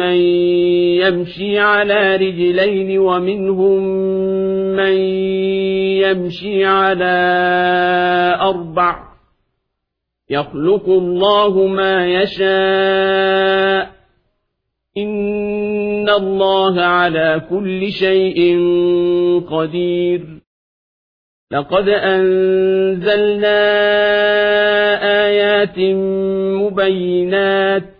من يمشي على رجلين ومنهم من يمشي على أربع. يخلق الله ما يشاء. إن الله على كل شيء قدير. لقد أنزلنا آيات مبينات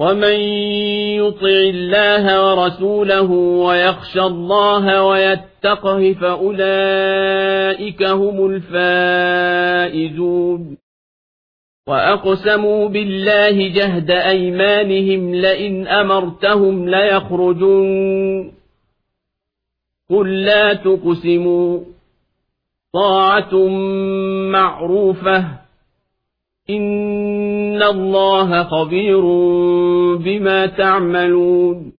ومن يطع الله ورسوله ويخشى الله ويتقه فأولئك هم الفائزون وأقسموا بالله جهد أيمانهم لئن أمرتهم ليخرجون قل لا تقسموا طاعة معروفة إن الله خبير بما تعملون